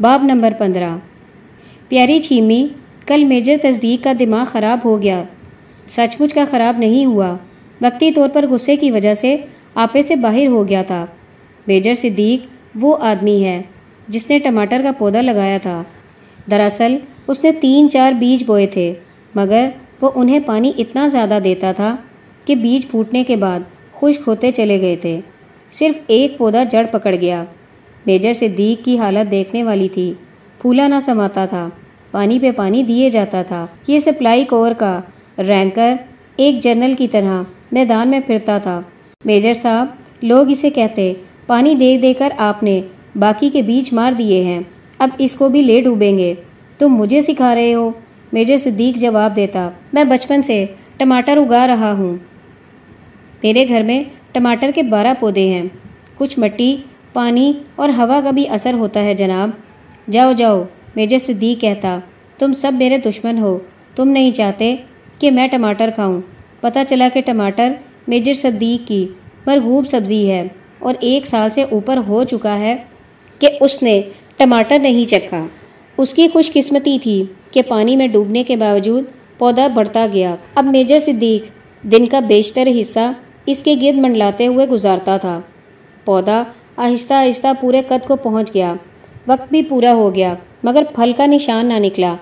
باب نمبر پندرہ۔ پیاری چھیمی، کل میجر تصدیق کا دماغ خراب ہو گیا۔ سچ مچ کا خراب نہیں ہوا۔ وقتی طور پر غصے کی وجہ سے آپے سے باہر ہو گیا تھا۔ میجر صدیق وہ آدمی ہے جس نے ٹماٹر کا پودا لگایا تھا۔ دراصل اس نے تین چار بیج بوئے تھے، مگر وہ انہیں پانی اتنا زیادہ دیتا تھا کہ بیج پھوٹنے کے بعد خشک ہوتے چلے گئے تھے۔ صرف ایک پودا جڑ پکڑ گیا۔ میجر صدیق کی حالت دیکھنے والی تھی۔ پھولا نہ سماتا تھا، پانی پہ پانی دیے جاتا تھا۔ یہ سپلائی کور کا رینکر ایک جنرل کی طرح میدان میں پھرتا تھا۔ میجر صاحب، لوگ اسے کہتے، پانی دے دے کر آپ نے باقی کے بیچ مار دیے ہیں، اب اس کو بھی لے ڈوبیں گے۔ تم مجھے سکھا رہے ہو؟ میجر صدیق جواب دیتا، میں بچپن سے ٹماٹر اگا رہا ہوں۔ میرے گھر میں ٹماٹر کے بارہ پودے ہیں۔ کچھ مٹی پانی اور ہوا کا بھی اثر ہوتا ہے جناب۔ جاؤ جاؤ، میجر صدیق کہتا، تم سب میرے دشمن ہو۔ تم نہیں چاہتے کہ میں ٹماٹر کھاؤں۔ پتہ چلا کہ ٹماٹر میجر صدیق کی مرغوب سبزی ہے اور ایک سال سے اوپر ہو چکا ہے کہ اس نے ٹماٹر نہیں چکھا۔ اس کی خوش قسمتی تھی کہ پانی میں ڈوبنے کے باوجود پودا بڑھتا گیا۔ اب میجر صدیق دن کا بیشتر حصہ اس کے گرد منڈلاتے ہوئے گزارتا تھا۔ پودا آہستہ آہستہ پورے قد کو پہنچ گیا۔ وقت بھی پورا ہو گیا، مگر پھل کا نشان نہ نکلا۔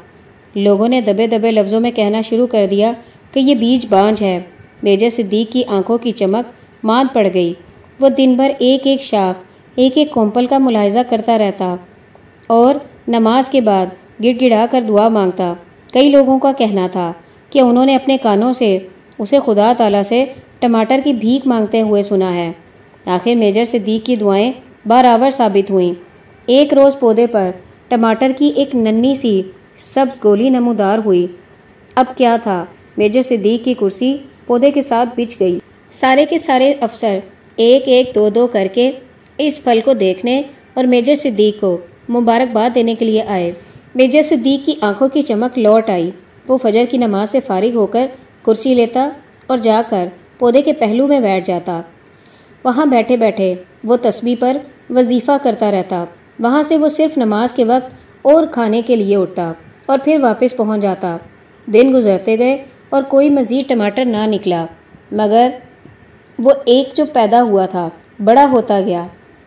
لوگوں نے دبے دبے لفظوں میں کہنا شروع کر دیا کہ یہ بیج بانج ہے۔ میجر صدیق کی آنکھوں کی چمک ماند پڑ گئی۔ وہ دن بھر ایک ایک شاخ، ایک ایک کومپل کا ملاحظہ کرتا رہتا۔ اور نماز کے بعد گڑ گڑا کر دعا مانگتا۔ کئی لوگوں کا کہنا تھا کہ انہوں نے اپنے کانوں سے اسے خدا تعالیٰ سے ٹماٹر کی بھیک مانگتے ہوئے سنا ہے۔ آخر میجر صدیق کی دعائیں بارآور ثابت ہوئیں۔ ایک روز پودے پر ٹماٹر کی ایک ننی سی سبز گولی نمودار ہوئی۔ اب کیا تھا؟ میجر صدیق کی کرسی پودے کے ساتھ بچ گئی۔ سارے کے سارے افسر ایک ایک دو دو کر کے اس پھل کو دیکھنے اور میجر صدیق کو مبارکباد دینے کے لیے آئے۔ میجر صدیق کی آنکھوں کی چمک لوٹ آئی۔ وہ فجر کی نماز سے فارغ ہو کر کرسی لیتا اور جا کر پودے کے پہلو میں بیٹھ جاتا۔ وہاں بیٹھے بیٹھے وہ تسبیح پر وظیفہ کرتا رہتا، وہاں سے وہ صرف نماز کے وقت اور کھانے کے لیے اٹھتا اور پھر واپس پہنچ جاتا۔ دن گزرتے گئے اور کوئی مزید ٹماٹر نہ نکلا، مگر وہ ایک جو پیدا ہوا تھا، بڑا ہوتا گیا۔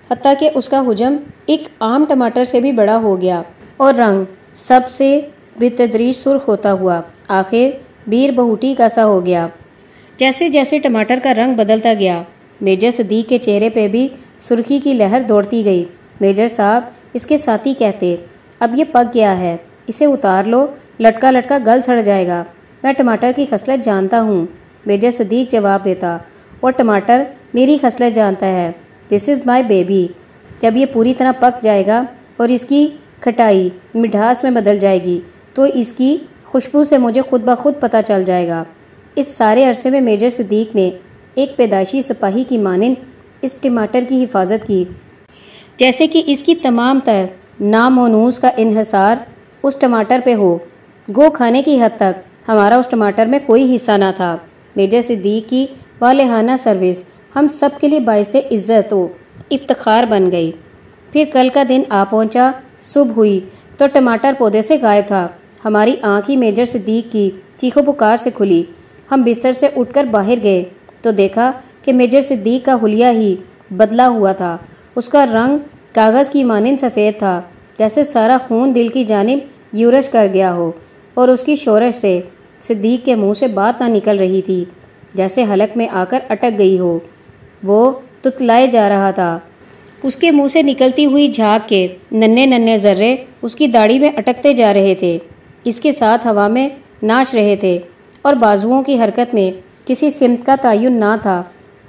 حتیٰ کہ اس کا حجم ایک عام ٹماٹر سے بھی بڑا ہو گیا اور رنگ سب سے بتدریج سرخ ہوتا ہوا، آخر بیر بہوٹی کا سا ہو گیا۔ جیسے جیسے ٹماٹر کا رنگ بدلتا گیا میجر صدیق کے چہرے پہ بھی سرخی کی لہر دوڑتی گئی۔ میجر صاحب اس کے ساتھی کہتے، اب یہ پک گیا ہے، اسے اتار لو، لٹکا لٹکا گل سڑ جائے گا۔ میں ٹماٹر کی خصلت جانتا ہوں۔ میجر صدیق جواب دیتا، اور ٹماٹر میری خصلت جانتا ہے۔ دس از مائی بیبی جب یہ پوری طرح پک جائے گا اور اس کی کھٹائی، مٹھاس میں بدل جائے گی، تو اس کی خوشبو سے مجھے خود بخود پتہ چل جائے گا۔ اس سارے عرصے میں میجر صدیق نے ایک پیدائشی سپاہی کی مانند اس ٹماٹر کی حفاظت کی۔ جیسے کہ اس کی تمام تر نامونوس کا انحصار اس ٹماٹر پہ ہو۔ گو کھانے کی حد تک ہمارا اس ٹماٹر میں کوئی حصہ نہ تھا۔ میجر صدیق کی والہانہ سروس ہم سب کے لیے باعث عزت و افتخار بن گئی۔ پھر کل کا دن آ پہنچا، صبح ہوئی تو ٹماٹر پودے سے غائب تھا۔ ہماری آنکھ ہی میجر صدیق کی چیخو پکار سے کھلی۔ ہم بستر سے اٹھ کر باہر گئے۔ تو دیکھا کہ میجر صدیق کا حلیہ ہی بدلا ہوا تھا۔ اس کا رنگ کاغذ کی مانند سفید تھا، جیسے سارا خون دل کی جانب یورش کر گیا ہو۔ اور اس کی شورش سے صدیق کے منہ سے بات نہ نکل رہی تھی، جیسے حلق میں آ کر اٹک گئی ہو۔ وہ تتلائے جا رہا تھا۔ اس کے منہ سے نکلتی ہوئی جھاگ کے ننے ننے ذرے اس کی داڑھی میں اٹکتے جا رہے تھے۔ اس کے ساتھ ہوا میں ناچ رہے تھے اور بازوؤں کی حرکت میں کسی سمت کا تعین نہ تھا۔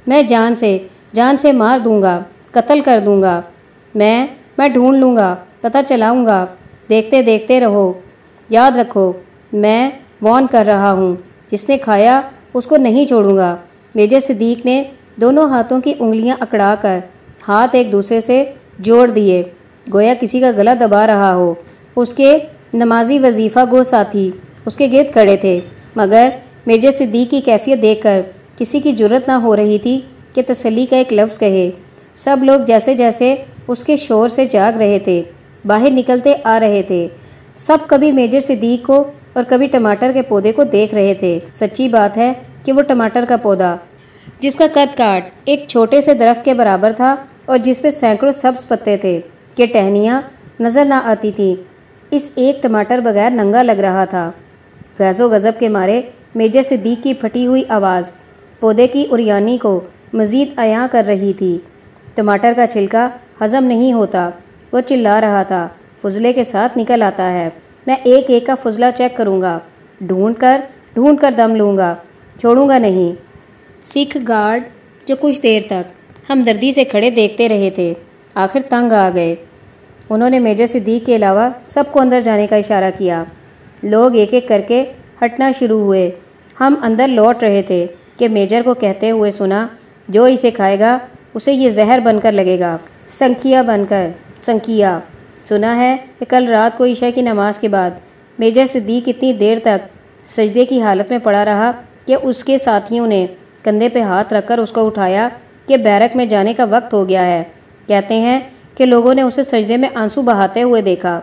میں جان سے جان سے مار دوں گا، قتل کر دوں گا۔ میں میں ڈھونڈ لوں گا، پتہ چلاؤں گا۔ دیکھتے دیکھتے رہو۔ یاد رکھو، میں وان کر رہا ہوں۔ جس نے کھایا، اس کو نہیں چھوڑوں گا۔ میجر صدیق نے دونوں ہاتھوں کی انگلیاں اکڑا کر ہاتھ ایک دوسرے سے جوڑ دیے۔ گویا کسی کا گلا دبا رہا ہو۔ اس کے نمازی وظیفہ گو ساتھی، اس کے گرد کھڑے تھے۔ مگر میجر صدیق کی کیفیت دیکھ کر کسی کی جرت نہ ہو رہی تھی کہ تسلی کا ایک لفظ کہے۔ سب لوگ جیسے جیسے اس کے شور سے جاگ رہے تھے، باہر نکلتے آ رہے تھے۔ سب کبھی میجر صدیق کو اور کبھی ٹماٹر کے پودے کو دیکھ رہے تھے۔ سچی بات ہے کہ وہ ٹماٹر کا پودا، جس کا قد کاٹ ایک چھوٹے سے درخت کے برابر تھا اور جس پہ سینکڑوں سبز پتے تھے کہ ٹہنیاں نظر نہ آتی تھی اس ایک ٹماٹر بغیر ننگا لگ رہا تھا۔ غیظ و غضب کے مارے میجر صدیق کی پھٹی ہوئی آواز، پودے کی اریانی کو مزید عیاں کر رہی تھی۔ ٹماٹر کا چھلکا ہضم نہیں ہوتا، وہ چلا رہا تھا۔ فضلے کے ساتھ نکل آتا ہے۔ میں ایک ایک کا فضلہ چیک کروں گا۔ ڈھونڈ کر ڈھونڈ کر دم لوں گا۔ چھوڑوں گا نہیں۔ سکھ گارڈ، جو کچھ دیر تک ہم دردی سے کھڑے دیکھتے رہے تھے، آخر تنگ آ گئے۔ انہوں نے میجر صدیق کے علاوہ سب کو اندر جانے کا اشارہ کیا۔ لوگ ایک ایک کر کے ہٹنا شروع ہوئے۔ ہم اندر لوٹ رہے تھے کہ میجر کو کہتے ہوئے سنا، جو اسے کھائے گا، اسے یہ زہر بن کر لگے گا۔ سنکھیا بن کر، سنکھیا۔ سنا ہے کہ کل رات کو عشاء کی نماز کے بعد میجر صدیق اتنی دیر تک سجدے کی حالت میں پڑا رہا کہ اس کے ساتھیوں نے کندھے پہ ہاتھ رکھ کر اس کو اٹھایا کہ بیرک میں جانے کا وقت ہو گیا ہے۔ کہتے ہیں کہ لوگوں نے اسے سجدے میں آنسو بہاتے ہوئے دیکھا۔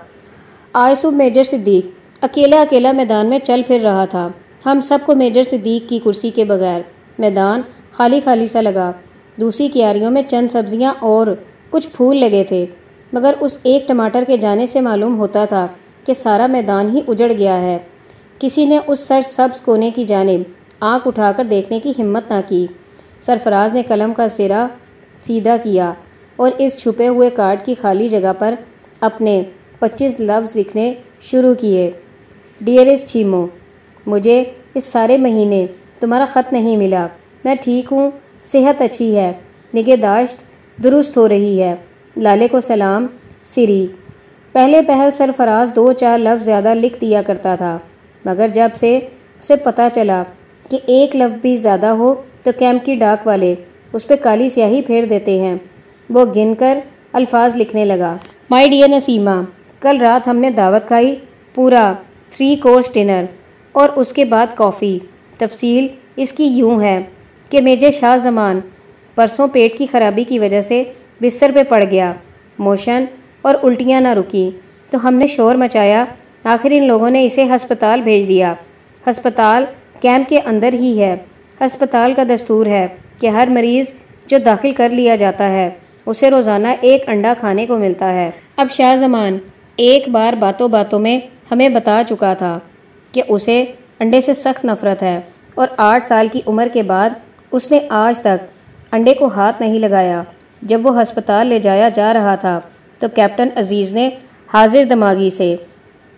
آج صبح میجر صدیق اکیلا اکیلا میدان میں چل پھر رہا تھا۔ ہم سب کو میجر صدیق کی کرسی کے بغیر میدان خالی خالی سا لگا۔ دوسری کیاریوں میں چند سبزیاں اور کچھ پھول لگے تھے، مگر اس ایک ٹماٹر کے جانے سے معلوم ہوتا تھا کہ سارا میدان ہی اجڑ گیا ہے۔ کسی نے اس سر سبز کونے کی جانب آنکھ اٹھا کر دیکھنے کی ہمت نہ کی۔ سرفراز نے قلم کا سرا سیدھا کیا اور اس چھپے ہوئے کارڈ کی خالی جگہ پر اپنے پچیس لفظ لکھنے شروع کیے۔ ڈیئرس چیمو مجھے اس سارے مہینے تمہارا خط نہیں ملا۔ میں ٹھیک ہوں، صحت اچھی ہے، نگہداشت درست ہو رہی ہے۔ لالے کو سلام، سری۔ پہلے پہل سرفراز دو چار لفظ زیادہ لکھ دیا کرتا تھا، مگر جب سے اسے پتہ چلا کہ ایک لفظ بھی زیادہ ہو تو کیمپ کی ڈاک والے اس پہ کالی سیاہی پھیر دیتے ہیں۔ وہ گن کر الفاظ لکھنے لگا۔ مائی ڈیئر نسیمہ، کل رات ہم نے دعوت کھائی، پورا۔ تھری کورس ڈنر اور اس کے بعد کافی تفصیل اس کی یوں ہے کہ میجر شاہ زمان پرسوں پیٹ کی خرابی کی وجہ سے بستر پہ پڑ گیا، موشن اور الٹیاں نہ رکی۔ تو ہم نے شور مچایا، آخر ان لوگوں نے اسے ہسپتال بھیج دیا۔ ہسپتال کیمپ کے اندر ہی ہے، ہسپتال کا دستور ہے کہ ہر مریض جو داخل کر لیا جاتا ہے، اسے روزانہ ایک انڈا کھانے کو ملتا ہے۔ اب شاہ زمان ایک بار باتوں باتوں میں ہمیں بتا چکا تھا کہ اسے انڈے سے سخت نفرت ہے اور آٹھ سال کی عمر کے بعد اس نے آج تک انڈے کو ہاتھ نہیں لگایا۔ جب وہ ہسپتال لے جایا جا رہا تھا تو کیپٹن عزیز نے حاضر دماغی سے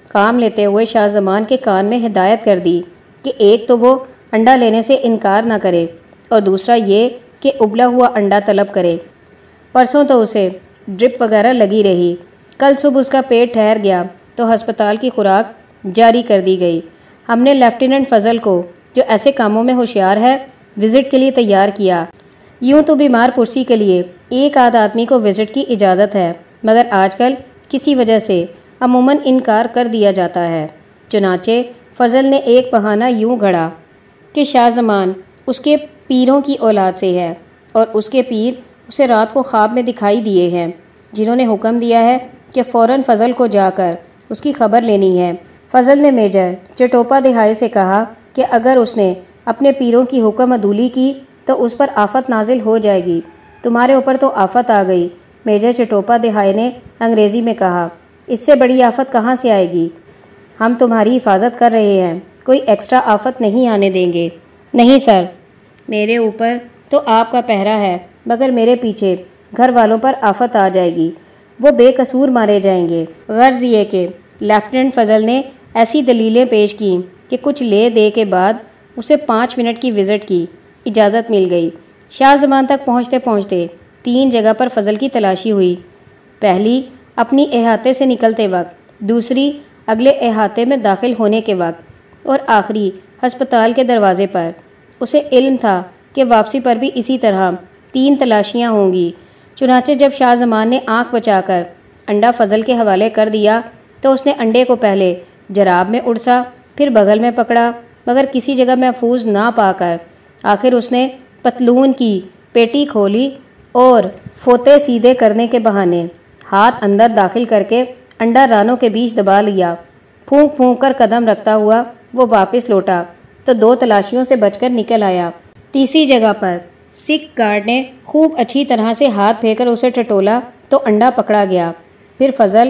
کام لیتے ہوئے شاہ زمان کے کان میں ہدایت کر دی کہ ایک تو وہ انڈا لینے سے انکار نہ کرے اور دوسرا یہ کہ ابلا ہوا انڈا طلب کرے۔ پرسوں تو اسے ڈرپ وغیرہ لگی رہی۔ کل صبح اس کا پیٹ ٹھہر گیا۔ تو ہسپتال کی خوراک جاری کر دی گئی۔ ہم نے لیفٹیننٹ فضل کو، جو ایسے کاموں میں ہوشیار ہے، وزٹ کے لیے تیار کیا۔ یوں تو بیمار پرسی کے لیے ایک آدھ آدمی کو وزٹ کی اجازت ہے، مگر آج کل کسی وجہ سے عموماً انکار کر دیا جاتا ہے۔ چنانچہ، فضل نے ایک بہانہ یوں گھڑا کہ شاہ زمان اس کے پیروں کی اولاد سے ہے اور اس کے پیر اسے رات کو خواب میں دکھائی دیے ہیں، جنہوں نے حکم دیا ہے کہ فوراً فضل کو جا کر اس کی خبر لینی ہے۔ فضل نے میجر چٹوپا دہائی سے کہا کہ اگر اس نے اپنے پیروں کی حکم عدولی کی تو اس پر آفت نازل ہو جائے گی۔ تمہارے اوپر تو آفت آ گئی۔ میجر چٹوپا دہائی نے انگریزی میں کہا، اس سے بڑی آفت کہاں سے آئے گی؟ ہم تمہاری حفاظت کر رہے ہیں۔ کوئی ایکسٹرا آفت نہیں آنے دیں گے۔ نہیں سر، میرے اوپر تو آپ کا پہرا ہے، مگر میرے پیچھے گھر والوں پر آفت آ جائے گی۔ وہ بے قصور مارے جائیں گے۔ غرض یہ کہ لیفٹیننٹ فضل نے ایسی دلیلیں پیش کیں کہ کچھ لے دے کے بعد اسے پانچ منٹ کی وزٹ کی اجازت مل گئی۔ شاہ زمان تک پہنچتے پہنچتے تین جگہ پر فضل کی تلاشی ہوئی۔ پہلی، اپنی احاطے سے نکلتے وقت، دوسری، اگلے احاطے میں داخل ہونے کے وقت، اور آخری، ہسپتال کے دروازے پر۔ اسے علم تھا کہ واپسی پر بھی اسی طرح تین تلاشیاں ہوں گی۔ چنانچہ جب شاہ زمان نے آنکھ بچا کر انڈا فضل کے حوالے کر دیا تو اس نے انڈے کو پہلے جراب میں اڑسا، پھر بغل میں پکڑا، مگر کسی جگہ محفوظ نہ پا کر۔ آخر اس نے پتلون کی پیٹی کھولی اور فوتے سیدھے کرنے کے بہانے ہاتھ اندر داخل کر کے انڈا رانوں کے بیچ دبا لیا۔ پھونک پھونک کر قدم رکھتا ہوا وہ واپس لوٹا، تو دو تلاشیوں سے بچ کر نکل آیا۔ تیسری جگہ پر سکھ گارڈ نے خوب اچھی طرح سے ہاتھ پھینک کر اسے ٹٹولا، تو انڈا پکڑا گیا۔ پھر فضل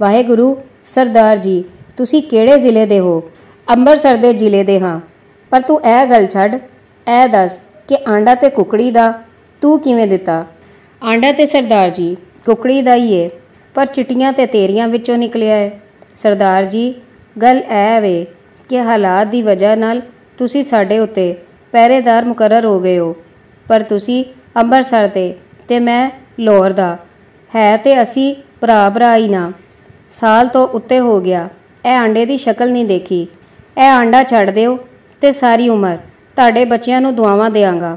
ਵਾਹਿਗੁਰੂ ਸਰਦਾਰ ਜੀ ਤੁਸੀਂ ਕਿਹੜੇ ਜ਼ਿਲ੍ਹੇ ਦੇ ਹੋ ਅੰਮ੍ਰਿਤਸਰ ਦੇ ਜ਼ਿਲ੍ਹੇ ਦੇ ਹਾਂ ਪਰ ਤੂੰ ਇਹ ਗੱਲ ਛੱਡ ਇਹ ਦੱਸ ਕਿ ਆਂਡਾ ਤੇ ਕੁਕੜੀ ਦਾ ਤੂੰ ਕਿਵੇਂ ਦਿੱਤਾ ਆਂਡਾ ਤੇ ਸਰਦਾਰ ਜੀ ਕੁਕੜੀ ਦਾ ਹੀ ਏ ਪਰ ਚਿਟੀਆਂ ਤੇ ਤੇਰੀਆਂ ਵਿੱਚੋਂ ਨਿਕਲਿਆ ਏ ਸਰਦਾਰ ਜੀ ਗੱਲ ਐ ਵੇ ਕਿ ਹਾਲਾਤ ਦੀ ਵਜ੍ਹਾ ਨਾਲ ਤੁਸੀਂ ਸਾਡੇ ਉੱਤੇ ਪਹਿਰੇਦਾਰ ਮੁਕਰਰ ਹੋ ਗਏ ਹੋ ਪਰ ਤੁਸੀਂ ਅੰਮ੍ਰਿਤਸਰ ਤੇ ਤੇ ਮੈਂ ਲਾਹੌਰ ਦਾ ਹੈ ਤੇ ਅਸੀਂ ਭਰਾ ਭਰਾ ਹੀ ਨਾ ਸਾਲ ਤੋਂ ਉੱਤੇ ਹੋ ਗਿਆ ਇਹ ਆਂਡੇ ਦੀ ਸ਼ਕਲ ਨਹੀਂ ਦੇਖੀ ਇਹ ਆਂਡਾ ਛੱਡ ਦਿਓ ਤੇ ਸਾਰੀ ਉਮਰ ਤੁਹਾਡੇ ਬੱਚਿਆਂ ਨੂੰ ਦੁਆਵਾਂ ਦੇਵਾਂਗਾ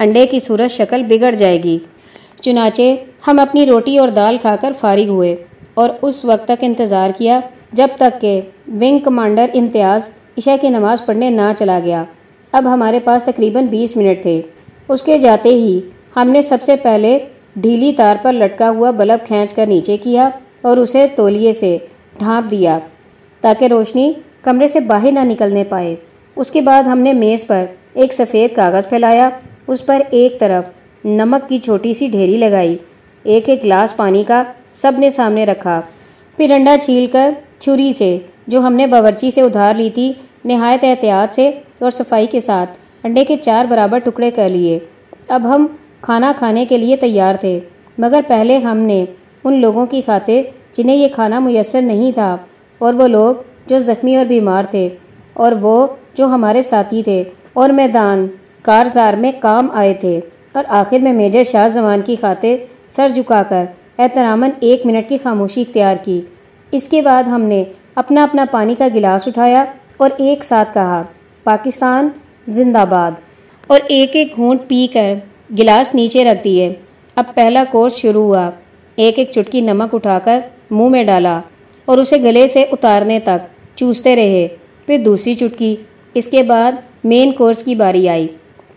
انڈے کی صورت شکل بگڑ جائے گی۔ چنانچہ ہم اپنی روٹی اور دال کھا کر فارغ ہوئے اور اس وقت تک انتظار کیا جب تک کہ ونگ کمانڈر امتیاز عشاء کی نماز پڑھنے نہ چلا گیا۔ اب ہمارے پاس تقریباً بیس منٹ تھے۔ اس کے جاتے ہی ہم نے سب سے پہلے ڈھیلی تار پر لٹکا ہوا بلب کھینچ کر نیچے کیا اور اسے تولیے سے ڈھانپ دیا تاکہ روشنی کمرے سے باہر نہ نکلنے پائے۔ اس کے بعد ہم نے میز پر ایک سفید کاغذ پھیلایا اس پر ایک طرف نمک کی چھوٹی سی ڈھیری لگائی، ایک ایک گلاس پانی کا سب نے سامنے رکھا۔ پھر انڈا چھیل کر چھری سے، جو ہم نے باورچی سے ادھار لی تھی، نہایت احتیاط سے اور صفائی کے ساتھ انڈے کے چار برابر ٹکڑے کر لیے۔ اب ہم کھانا کھانے کے لیے تیار تھے، مگر پہلے ہم نے ان لوگوں کی خاطر جنہیں یہ کھانا میسر نہیں تھا اور وہ لوگ جو زخمی اور بیمار تھے اور وہ جو ہمارے ساتھی تھے اور میدان کارزار میں کام آئے تھے اور آخر میں میجر شاہ زمان کی خاطر سر جھکا کر احتراماً ایک منٹ کی خاموشی اختیار کی۔ اس کے بعد ہم نے اپنا اپنا پانی کا گلاس اٹھایا اور ایک ساتھ کہا، پاکستان، زندہ باد۔ اور ایک ایک گھونٹ پی کر گلاس نیچے رکھ دیے۔ اب پہلا کورس شروع ہوا۔ ایک ایک چٹکی نمک اٹھا کر منہ میں ڈالا اور اسے گلے سے اتارنے تک چوستے رہے۔ پھر دوسری چٹکی۔ اس کے بعد مین کورس کی باری آئی۔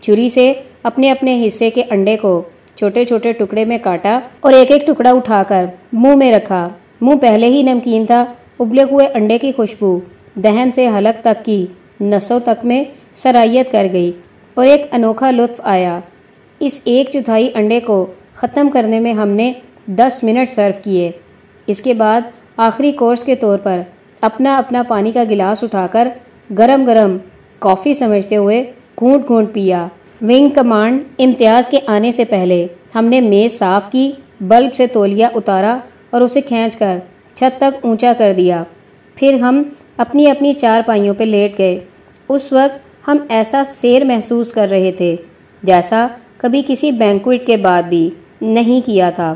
چھری سے اپنے اپنے حصے کے انڈے کو چھوٹے چھوٹے ٹکڑے میں کاٹا اور ایک ایک ٹکڑا اٹھا کر منہ میں رکھا۔ منہ پہلے ہی نمکین تھا، ابلے ہوئے انڈے کی خوشبو دہن سے حلق تک کی نسوں تک میں سرائیت کر گئی اور ایک انوکھا لطف آیا۔ اس ایک چوتھائی انڈے کو ختم کرنے میں ہم نے دس منٹ سرو کیے۔ اس کے بعد آخری کورس کے طور پر اپنا اپنا پانی کا گلاس اٹھا کر گرم گرم کافی سمجھتے ہوئے گھونٹ گھونٹ پیا۔ ونگ کمانڈ امتیاز کے آنے سے پہلے ہم نے میز صاف کی، بلب سے تولیا اتارا اور اسے کھینچ کر چھت تک اونچا کر دیا۔ پھر ہم اپنی اپنی چار پائیوں پہ لیٹ گئے۔ اس وقت ہم ایسا سیر محسوس کر رہے تھے جیسا کبھی کسی بینکوٹ کے بعد بھی نہیں کیا تھا۔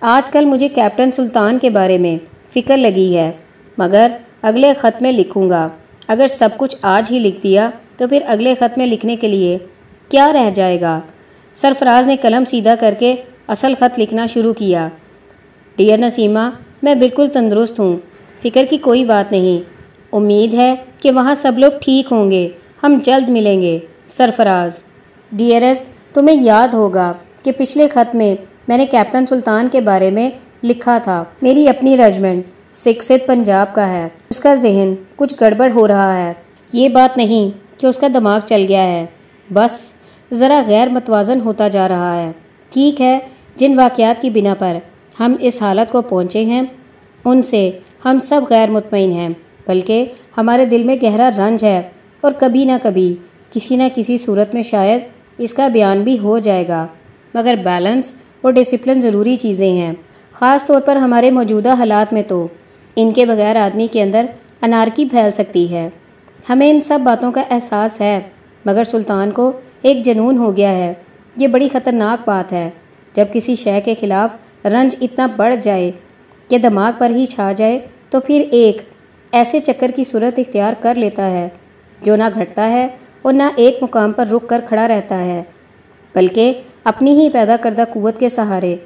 آج کل مجھے کیپٹن سلطان کے بارے میں فکر لگی ہے، مگر اگلے خط میں لکھوں گا۔ اگر سب کچھ آج ہی لکھ دیا تو پھر اگلے خط میں لکھنے کے لیے کیا رہ جائے گا؟ سرفراز نے قلم سیدھا کر کے اصل خط لکھنا شروع کیا۔ ڈیئر نسیمہ، میں بالکل تندرست ہوں، فکر کی کوئی بات نہیں۔ امید ہے کہ وہاں سب لوگ ٹھیک ہوں گے، ہم جلد ملیں گے۔ سرفراز، ڈیئرسٹ، تمہیں یاد ہوگا کہ پچھلے خط میں میں نے کیپٹن سلطان کے بارے میں لکھا تھا۔ میری اپنی رجمنٹ سکست پنجاب کا ہے، اس کا ذہن کچھ گڑبڑ ہو رہا ہے۔ یہ بات نہیں کہ اس کا دماغ چل گیا ہے۔ بس، ذرا غیر متوازن ہوتا جا رہا ہے۔ ٹھیک ہے، جن واقعات کی بنا پر ہم اس حالت کو پہنچے ہیں، ان سے ہم سب غیر مطمئن ہیں، بلکہ ہمارے دل میں گہرا رنج ہے اور کبھی نہ کبھی کسی نہ کسی صورت میں شاید اس کا بیان بھی ہو جائے گا۔ مگر بیلنس اور ڈسپلن ضروری چیزیں ہیں۔ خاص طور پر ہمارے موجودہ حالات میں تو ان کے بغیر آدمی کے اندر انارکی پھیل سکتی ہے۔ ہمیں ان سب باتوں کا احساس ہے، مگر سلطان کو ایک جنون ہو گیا ہے۔ یہ بڑی خطرناک بات ہے۔ جب کسی شے کے خلاف رنج اتنا بڑھ جائے کہ دماغ پر ہی چھا جائے، تو پھر ایک ایسے چکر کی صورت اختیار کر لیتا ہے۔ جو نہ گھٹتا ہے اور نہ ایک مقام پر رک کر کھڑا رہتا ہے، بلکہ اپنی ہی پیدا کردہ قوت کے سہارے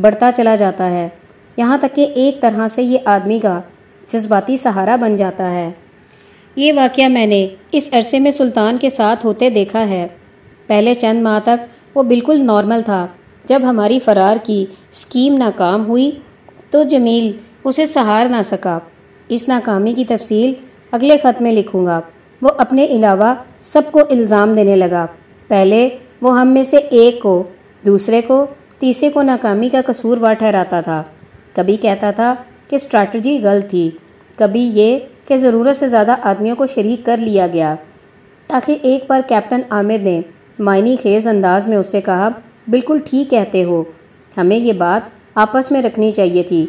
بڑھتا چلا جاتا ہے۔ یہاں تک کہ ایک طرح سے یہ آدمی کا جذباتی سہارا بن جاتا ہے۔ یہ واقعہ میں نے اس عرصے میں سلطان کے ساتھ ہوتے دیکھا ہے۔ پہلے چند ماہ تک وہ بالکل نارمل تھا۔ جب ہماری فرار کی اسکیم ناکام ہوئی تو جمیل اسے سہار نہ سکا۔ اس ناکامی کی تفصیل اگلے خط میں لکھوں گا۔ وہ اپنے علاوہ سب کو الزام دینے لگا۔ پہلے وہ ہم میں سے ایک کو، دوسرے کو، تیسرے کو ناکامی کا قصور وار ٹھہراتا تھا۔ کبھی کہتا تھا کہ اسٹریٹجی غلط تھی۔ کبھی یہ کہ ضرورت سے زیادہ آدمیوں کو شریک کر لیا گیا۔ تاکہ ایک بار کیپٹن عامر نے معنی خیز انداز میں اس سے کہا، بالکل ٹھیک کہتے ہو، ہمیں یہ بات آپس میں رکھنی چاہیے تھی۔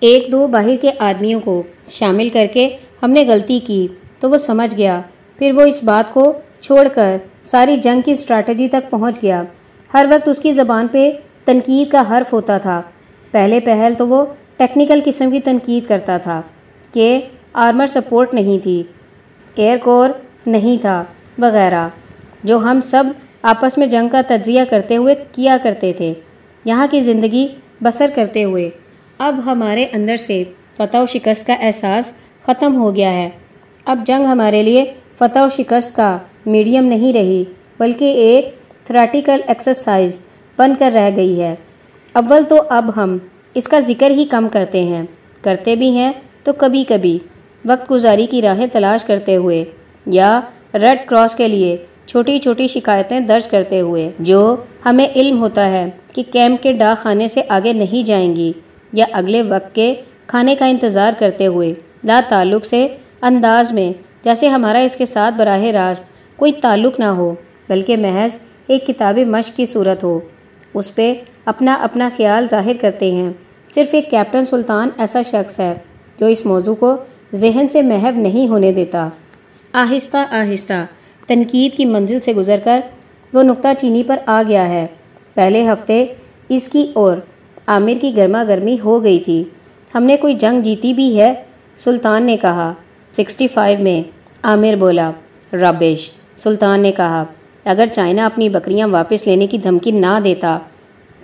ایک دو باہر کے آدمیوں کو شامل کر کے ہم نے غلطی کی، تو وہ سمجھ گیا۔ پھر وہ اس بات کو چھوڑ کر ساری جنگ کی اسٹریٹجی تک پہنچ گیا۔ ہر وقت اس کی زبان پہ تنقید کا حرف ہوتا تھا۔ پہلے پہل تو وہ ٹیکنیکل قسم کی تنقید کرتا تھا کہ آرمر سپورٹ نہیں تھی، ایئر کور نہیں تھا وغیرہ، جو ہم سب آپس میں جنگ کا تجزیہ کرتے ہوئے کیا کرتے تھے۔ یہاں کی زندگی بسر کرتے ہوئے اب ہمارے اندر سے فتح و شکست کا احساس ختم ہو گیا ہے۔ اب جنگ ہمارے لیے فتح و شکست کا میڈیم نہیں رہی، بلکہ ایک تھراٹیکل ایکسرسائز بن کر رہ گئی ہے۔ اول تو اب ہم اس کا ذکر ہی کم کرتے ہیں، کرتے بھی ہیں تو کبھی کبھی۔ وقت گزاری کی راہیں تلاش کرتے ہوئے یا ریڈ کراس کے لیے چھوٹی چھوٹی شکایتیں درج کرتے ہوئے، جو ہمیں علم ہوتا ہے کہ کیمپ کے ڈاک خانے سے آگے نہیں جائیں گی یا اگلے وقت کے کھانے کا انتظار کرتے ہوئے، لا تعلق سے انداز میں جیسے ہمارا اس کے ساتھ براہ راست کوئی تعلق نہ ہو، بلکہ محض ایک کتاب مشق کی صورت ہو۔ اس پہ اپنا اپنا خیال ظاہر کرتے ہیں۔ صرف ایک کیپٹن سلطان ایسا شخص ہے جو اس موضوع کو ذہن سے محو نہیں ہونے دیتا۔ آہستہ آہستہ تنقید کی منزل سے گزر کر وہ نقطہ چینی پر آ گیا ہے۔ پہلے ہفتے اس کی اور عامر کی گرما گرمی ہو گئی تھی۔ ہم نے کوئی جنگ جیتی بھی ہے، سلطان نے کہا۔ سکسٹی فائیو میں عامر بولا ربش سلطان نے کہا، اگر چائنا اپنی بکریاں واپس لینے کی دھمکی نہ دیتا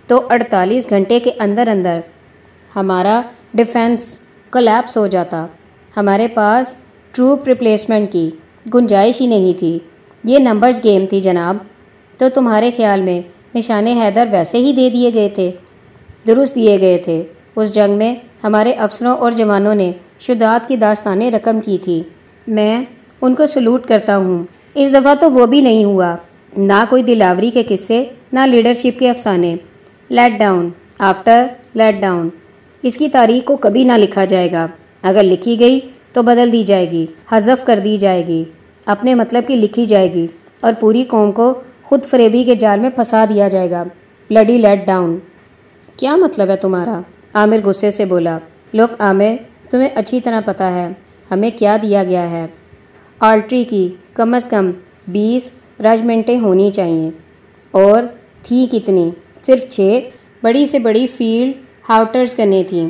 تو اڑتالیس گھنٹے کے اندر اندر ہمارا ڈیفینس کلیپس ہو جاتا۔ ہمارے پاس ٹروپ ریپلیسمنٹ کی گنجائش ہی نہیں تھی۔ یہ نمبرز گیم تھی جناب۔ تو تمہارے خیال میں نشان حیدر ویسے ہی دے دیے گئے تھے، درست دیے گئے تھے۔ اس جنگ میں ہمارے افسروں اور جوانوں نے شدات کی داستانیں رقم کی تھی۔ میں ان کو سلوٹ کرتا ہوں۔ اس دفعہ تو وہ بھی نہیں ہوا۔ نہ کوئی دلاوری کے قصے، نہ لیڈرشپ کے افسانے۔ Let down after let down اس کی تاریخ کو کبھی نہ لکھا جائے گا۔ اگر لکھی گئی تو بدل دی جائے گی، حذف کر دی جائے گی۔ اپنے مطلب کی لکھی جائے گی اور پوری قوم کو خود فریبی کے جال میں پھنسا دیا جائے گا۔ لڈی لیٹ ڈاؤن۔ کیا مطلب ہے تمہارا؟ عامر غصے سے بولا۔ لوگ عامر، تمہیں اچھی طرح پتہ ہے، ہمیں کیا دیا گیا ہے؟ آلٹری کی کم از کم بیس رجمنٹیں ہونی چاہیے۔ اور تھی کتنی؟ صرف چھ۔ بڑی سے بڑی فیلڈ ہاؤٹرز کرنی تھیں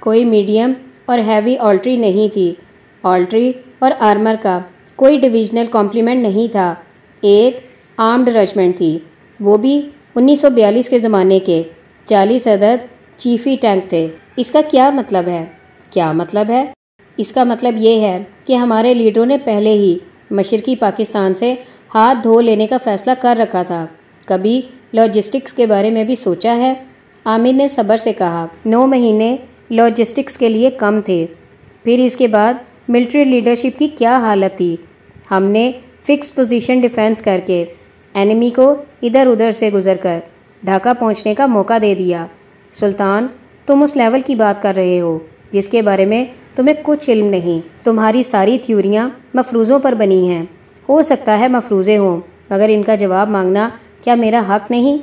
کوئی میڈیم اور ہیوی آلٹری نہیں تھی۔ آلٹری اور آرمر کا کوئی ڈویژنل کمپلیمنٹ نہیں تھا۔ ایک آرمڈ رجمنٹ تھی۔ وہ بھی انیس سو بیالیس کے زمانے کے۔ چالیس عدد چیفی ٹینک تھے۔ اس کا کیا مطلب ہے؟ کیا مطلب ہے؟ اس کا مطلب یہ ہے کہ ہمارے لیڈروں نے پہلے ہی مشرقی پاکستان سے ہاتھ دھو لینے کا فیصلہ کر رکھا تھا۔ کبھی لاجسٹکس کے بارے میں بھی سوچا ہے؟ عامر نے صبر سے کہا، نو مہینے لاجسٹکس کے لیے کم تھے۔ پھر اس کے بعد ملٹری لیڈرشپ کی کیا حالت تھی؟ ہم نے فکس پوزیشن ڈیفینس کر کے اینیمی کو ادھر ادھر سے گزر کر ڈھاکہ پہنچنے کا موقع دے دیا۔ سلطان، تم اس لیول کی بات کر رہے ہو، جس کے بارے میں تمہیں کچھ علم نہیں۔ تمہاری ساری تھیوریاں مفروضوں پر بنی ہیں۔ ہو سکتا ہے مفروضے ہوں، مگر ان کا جواب مانگنا کیا میرا حق نہیں؟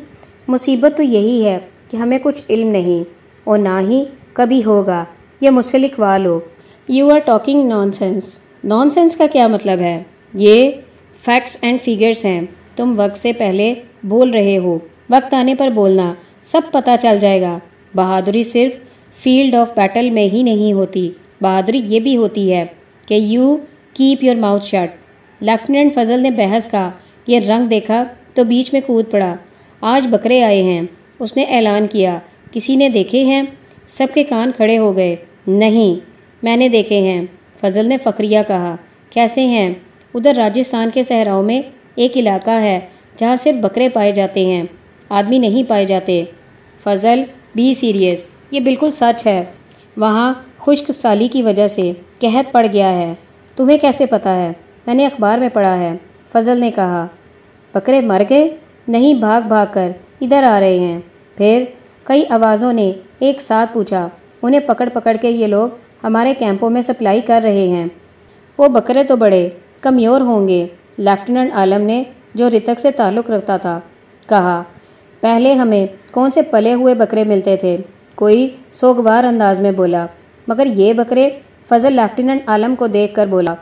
مصیبت تو یہی ہے کہ ہمیں کچھ علم نہیں، اور نہ ہی کبھی ہوگا، یہ مجھ سے لکھوا لو you are talking nonsense nonsense کا کیا مطلب ہے؟ یہ فیکٹس اینڈ فیگرس ہیں۔ تم وقت سے پہلے بول رہے ہو۔ وقت آنے پر بولنا سب پتہ چل جائے گا۔ بہادری صرف فیلڈ آف بیٹل میں ہی نہیں ہوتی، بہادری یہ بھی ہوتی ہے کہ you keep your mouth shut lieutenant Fazal نے بحث کا یہ رنگ دیکھا تو بیچ میں کود پڑا۔ آج بکرے آئے ہیں۔ اس نے اعلان کیا۔ کسی نے دیکھے ہیں؟ سب کے کان کھڑے ہو گئے۔ نہیں، میں نے دیکھے ہیں۔ فضل نے فخریہ کہا، کیسے ہیں؟ ادھر راجستھان کے صحراؤں میں ایک علاقہ ہے جہاں صرف بکرے پائے جاتے ہیں، آدمی نہیں پائے جاتے۔ فضل، بی سیریس، یہ بالکل سچ ہے۔ وہاں خشک سالی کی وجہ سے قحط پڑ گیا ہے۔ تمہیں کیسے پتا ہے؟ میں نے اخبار میں پڑھا ہے۔ فضل نے کہا، بکرے مر گئے؟ نہیں، بھاگ بھاگ کر ادھر آ رہے ہیں۔ پھر کئی آوازوں نے ایک ساتھ پوچھا، انہیں پکڑ پکڑ کے یہ لوگ ہمارے کیمپوں میں سپلائی کر رہے ہیں۔ وہ بکرے تو بڑے کمیور ہوں گے۔ لیفٹیننٹ عالم نے جو رتک سے تعلق رکھتا تھا، کہا، پہلے ہمیں کون سے پلے ہوئے بکرے ملتے تھے؟ کوئی سوگوار انداز میں بولا، مگر یہ بکرے فضل لیفٹیننٹ عالم کو دیکھ کر بولا۔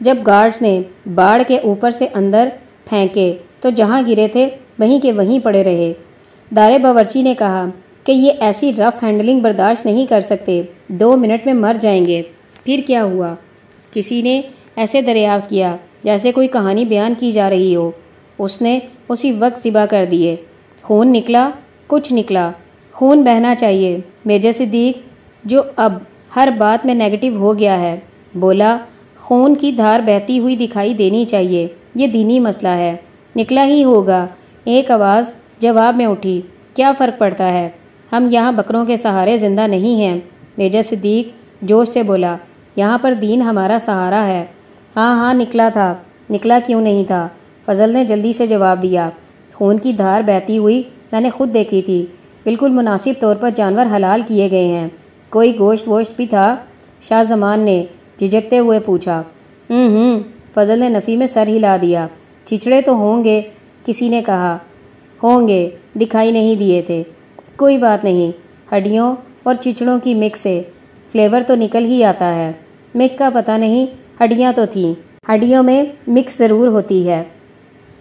جب گارڈز نے باڑ کے اوپر سے اندر پھینکے تو جہاں گرے تھے، وہیں کے وہیں پڑے رہے۔ دار باورچی نے کہا کہ یہ ایسی رف ہینڈلنگ برداشت نہیں کر سکتے۔ دو منٹ میں مر جائیں گے۔ پھر کیا ہوا؟ کسی نے ایسے دریافت کیا جیسے کوئی کہانی بیان کی جا رہی ہو۔ اس نے اسی وقت ذبح کر دیے۔ خون نکلا، کچھ نکلا۔ خون بہنا چاہیے۔ میجر صدیق، جو اب ہر بات میں نیگیٹو ہو گیا ہے، بولا، خون کی دھار بہتی ہوئی دکھائی دینی چاہیے۔ یہ دینی مسئلہ ہے۔ نکلا ہی ہوگا۔ ایک آواز جواب میں اٹھی۔ کیا فرق پڑتا ہے؟ ہم یہاں بکروں کے سہارے زندہ نہیں ہیں۔ میجر صدیق جوش سے بولا، یہاں پر دین ہمارا سہارا ہے۔ ہاں ہاں نکلا تھا۔ نکلا کیوں نہیں تھا؟ فضل نے جلدی سے جواب دیا۔ خون کی دھار بہتی ہوئی میں نے خود دیکھی تھی۔ بالکل مناسب طور پر جانور حلال کیے گئے ہیں۔ کوئی گوشت ووشت بھی تھا؟ شاہ زمان نے جھجکتے ہوئے پوچھا۔ ہوں ہوں، فضل نے نفی میں سر ہلا دیا۔ چچڑے تو ہوں گے، کسی نے کہا۔ ہوں گے، دکھائی نہیں دیے تھے۔ کوئی بات نہیں۔ ہڈیوں اور چچڑوں کی مکس سے فلیور تو نکل ہی آتا ہے۔ مک کا پتہ نہیں، ہڈیاں تو تھیں۔ ہڈیوں میں مکس ضرور ہوتی ہے۔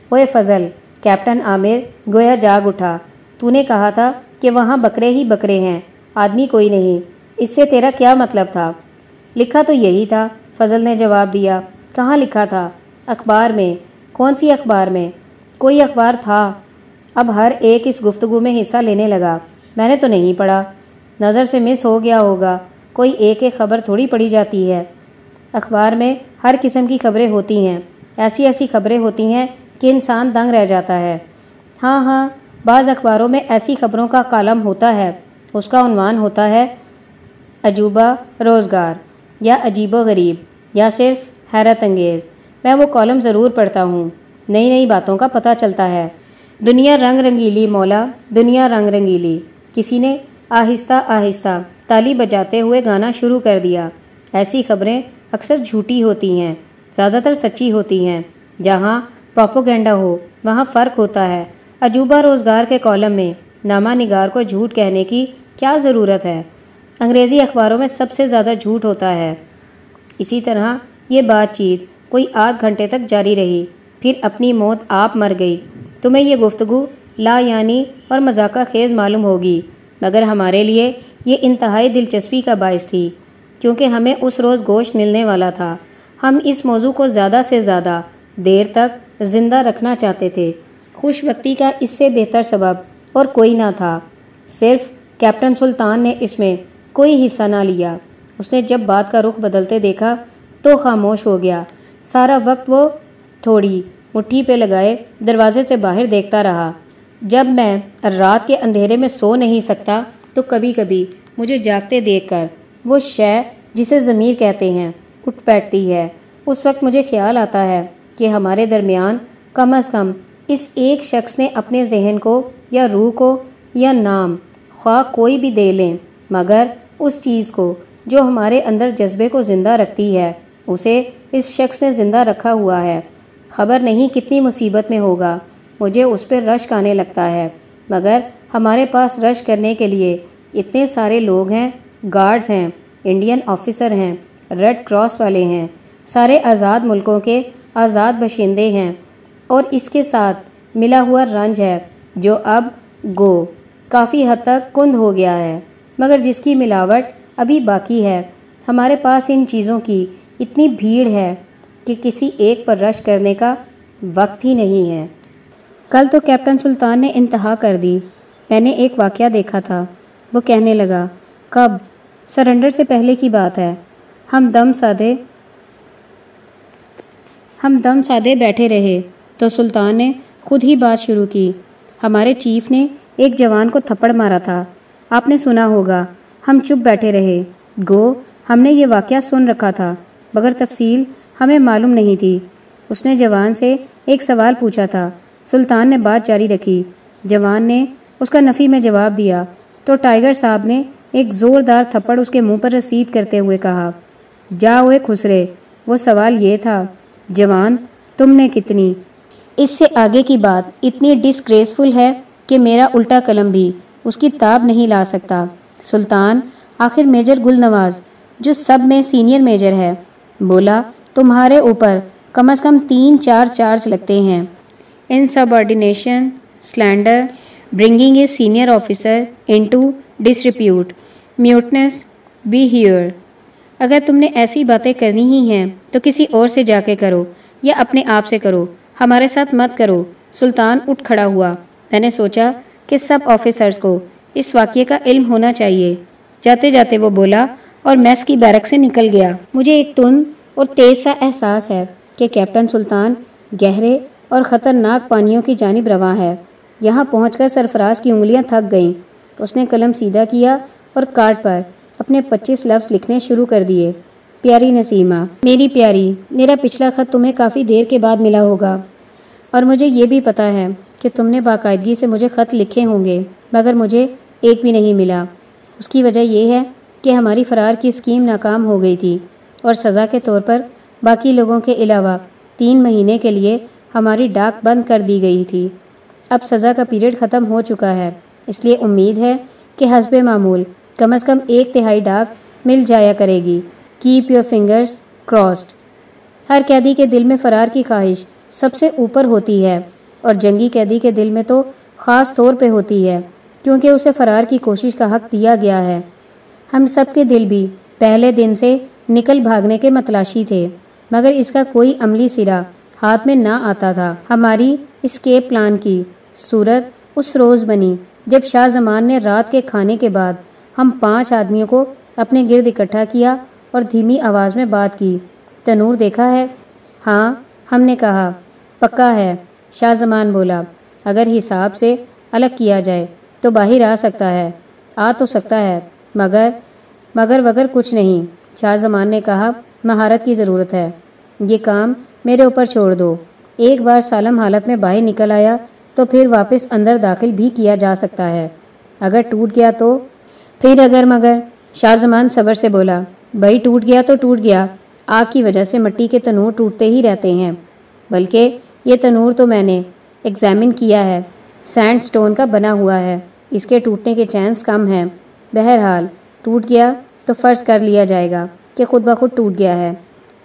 اوے فضل، کیپٹن عامر گویا جاگ اٹھا۔ تو نے کہا تھا کہ وہاں بکرے ہی بکرے ہیں، آدمی کوئی نہیں۔ اس سے تیرا کیا مطلب تھا؟ لکھا تو یہی تھا، فضل نے جواب دیا۔ کہاں لکھا تھا؟ اخبار میں۔ کون سی اخبار میں؟ کوئی اخبار تھا۔ اب ہر ایک اس گفتگو میں حصہ لینے لگا۔ میں نے تو نہیں پڑھا۔ نظر سے مس ہو گیا ہوگا۔ کوئی ایک ایک خبر تھوڑی پڑھی جاتی ہے۔ اخبار میں ہر قسم کی خبریں ہوتی ہیں۔ ایسی ایسی خبریں ہوتی ہیں کہ انسان دنگ رہ جاتا ہے۔ ہاں ہاں بعض اخباروں میں ایسی خبروں کا کالم ہوتا ہے۔ اس کا عنوان ہوتا ہے، عجوبہ روزگار یا عجیب و غریب یا صرف حیرت انگیز۔ میں وہ کالم ضرور پڑھتا ہوں۔ نئی نئی باتوں کا پتہ چلتا ہے۔ دنیا رنگ رنگیلی مولا، دنیا رنگ رنگیلی۔ کسی نے آہستہ آہستہ تالی بجاتے ہوئے گانا شروع کر دیا۔ ایسی خبریں اکثر جھوٹی ہوتی ہیں، زیادہ تر سچی ہوتی ہیں۔ جہاں پروپوگینڈا ہو، وہاں فرق ہوتا ہے۔ عجوبہ روزگار کے کالم میں نامہ نگار کو جھوٹ کہنے کی کیا ضرورت ہے؟ انگریزی اخباروں میں سب سے زیادہ جھوٹ ہوتا ہے۔ اسی طرح یہ بات چیت کوئی آدھ گھنٹے تک جاری رہی، پھر اپنی موت آپ مر گئی۔ تمہیں یہ گفتگو لا یعنی اور مذاقہ خیز معلوم ہوگی۔ مگر ہمارے لیے یہ انتہائی دلچسپی کا باعث تھی، کیونکہ ہمیں اس روز گوشت ملنے والا تھا۔ ہم اس موضوع کو زیادہ سے زیادہ دیر تک زندہ رکھنا چاہتے تھے۔ خوش وقتی کا اس سے بہتر سبب اور کوئی نہ تھا۔ صرف کیپٹن سلطان نے اس میں کوئی حصہ نہ لیا۔ اس نے جب بات کا رخ بدلتے دیکھا تو خاموش ہو گیا۔ سارا وقت وہ تھوڑی مٹھی پہ لگائے دروازے سے باہر دیکھتا رہا۔ جب میں رات کے اندھیرے میں سو نہیں سکتا تو کبھی کبھی مجھے جاگتے دیکھ کر وہ شے جسے ضمیر کہتے ہیں، اٹھ بیٹھتی ہے۔ اس وقت مجھے خیال آتا ہے کہ ہمارے درمیان کم از کم اس ایک شخص نے اپنے ذہن کو یا روح کو یا نام، خواہ کوئی بھی دے لیں، مگر اس چیز کو جو ہمارے اندر جذبے کو زندہ رکھتی ہے، اسے اس شخص نے زندہ رکھا ہوا ہے۔ خبر نہیں کتنی مصیبت میں ہوگا۔ مجھے اس پہ رش آنے لگتا ہے۔ مگر ہمارے پاس رش کرنے کے لیے اتنے سارے لوگ ہیں، گارڈز ہیں، انڈین آفیسر ہیں، ریڈ کراس والے ہیں، سارے آزاد ملکوں کے آزاد باشندے ہیں۔ اور اس کے ساتھ ملا ہوا رنج ہے، جو اب گو کافی حد تک کند ہو گیا ہے۔ مگر جس کی ملاوٹ ابھی باقی ہے، ہمارے پاس ان چیزوں کی اتنی بھیڑ ہے کہ کسی ایک پر رش کرنے کا وقت ہی نہیں ہے۔ کل تو کیپٹن سلطان نے انتہا کر دی۔ میں نے ایک واقعہ دیکھا تھا۔ وہ کہنے لگا، کب؟ سرنڈر سے پہلے کی بات ہے۔ ہم دم سادے، ہم دم سادے بیٹھے رہے۔ تو سلطان نے خود ہی بات شروع کی۔ ہمارے چیف نے ایک جوان کو تھپڑ مارا تھا۔ آپ نے سنا ہوگا، ہم چپ بیٹھے رہے۔ گو، ہم نے یہ واقعہ سن رکھا تھا، مگر تفصیل ہمیں معلوم نہیں تھی۔ اس نے جوان سے ایک سوال پوچھا تھا۔ سلطان نے بات جاری رکھی۔ جوان نے اس کا نفی میں جواب دیا۔ تو ٹائیگر صاحب نے ایک زوردار تھپڑ اس کے منہ پر رسید کرتے ہوئے کہا جا ہوئے خسرے، وہ سوال یہ تھا، جوان، تم نے کتنی؟ اس سے آگے کی بات اتنی ڈسگریسفل ہے کہ میرا الٹا قلم بھی اس کی تاب نہیں لا سکتا۔ سلطان، آخر میجر گل نواز، جو سب میں سینئر میجر ہے، بولا، تمہارے اوپر کم از کم تین چار چارج لگتے ہیں۔ ان سب ordination slander bringing a senior officer into disrepute mutinous be here اگر تم نے ایسی باتیں کرنی ہی ہیں تو کسی اور سے جا کے کرو یا اپنے آپ سے کرو، ہمارے ساتھ مت کرو۔ سلطان اٹھ کھڑا ہوا۔ میں نے سوچا کہ سب آفیسرز کو اس واقعے کا علم ہونا چاہیے۔ جاتے جاتے وہ بولا اور میس کی بیرک سے نکل گیا۔ مجھے ایک تند اور تیز سا احساس ہے کہ کیپٹن سلطان گہرے اور خطرناک پانیوں کی جانب رواں ہے۔ یہاں پہنچ کر سرفراز کی انگلیاں تھک گئیں۔ اس نے قلم سیدھا کیا اور کارڈ پر اپنے پچیس لفظ لکھنے شروع کر دیے۔ پیاری نسیمہ، میری پیاری، میرا پچھلا خط تمہیں کافی دیر کے بعد ملا ہوگا۔ اور مجھے یہ بھی پتا ہے کہ تم نے باقاعدگی سے مجھے خط لکھے ہوں گے، مگر مجھے ایک بھی نہیں ملا۔ اس کی وجہ یہ ہے کہ ہماری فرار کی اسکیم ناکام ہو گئی تھی اور سزا کے طور پر باقی لوگوں کے علاوہ تین مہینے کے لیے ہماری ڈاک بند کر دی گئی تھی۔ اب سزا کا پیریڈ ختم ہو چکا ہے۔ اس لیے امید ہے کہ حسب معمول کم از کم ایک تہائی ڈاک مل جایا کرے گی۔ کیپ یور فنگرز کراسڈ ہر قیدی کے دل میں فرار کی خواہش سب سے اوپر ہوتی ہے اور جنگی قیدی کے دل میں تو خاص طور پہ ہوتی ہے، کیونکہ اسے فرار کی کوشش کا حق دیا گیا ہے۔ ہم سب کے دل بھی پہلے دن سے نکل بھاگنے کے متلاشی تھے، مگر اس کا کوئی عملی سرا ہاتھ میں نہ آتا تھا۔ ہماری اسکیپ پلان کی صورت اس روز بنی جب شاہ زمان نے رات کے کھانے کے بعد ہم پانچ آدمیوں کو اپنے گرد اکٹھا کیا اور دھیمی آواز میں بات کی۔ تنور دیکھا ہے؟ ہاں ہم نے کہا۔ پکا ہے، شاہ زمان بولا۔ اگر حساب سے الگ کیا جائے تو باہر آ سکتا ہے۔ آ تو سکتا ہے، مگر مگر وگر کچھ نہیں۔ شاہ زمان نے کہا، مہارت کی ضرورت ہے۔ یہ کام میرے اوپر چھوڑ دو۔ ایک بار سالم حالت میں باہر نکل آیا تو پھر واپس اندر داخل بھی کیا جا سکتا ہے۔ اگر ٹوٹ گیا تو؟ پھر اگر مگر؟ شاہ زمان صبر سے بولا، بھائی ٹوٹ گیا تو ٹوٹ گیا۔ آگ کی وجہ سے مٹی کے تنور ٹوٹتے ہی رہتے ہیں۔ بلکہ یہ تنور تو میں نے ایگزامن کیا ہے۔ سینڈ سٹون کا بنا ہوا ہے۔ اس کے ٹوٹنے کے چانس کم ہیں۔ بہرحال، ٹوٹ گیا تو فرض کر لیا جائے گا کہ خود بخود ٹوٹ گیا ہے۔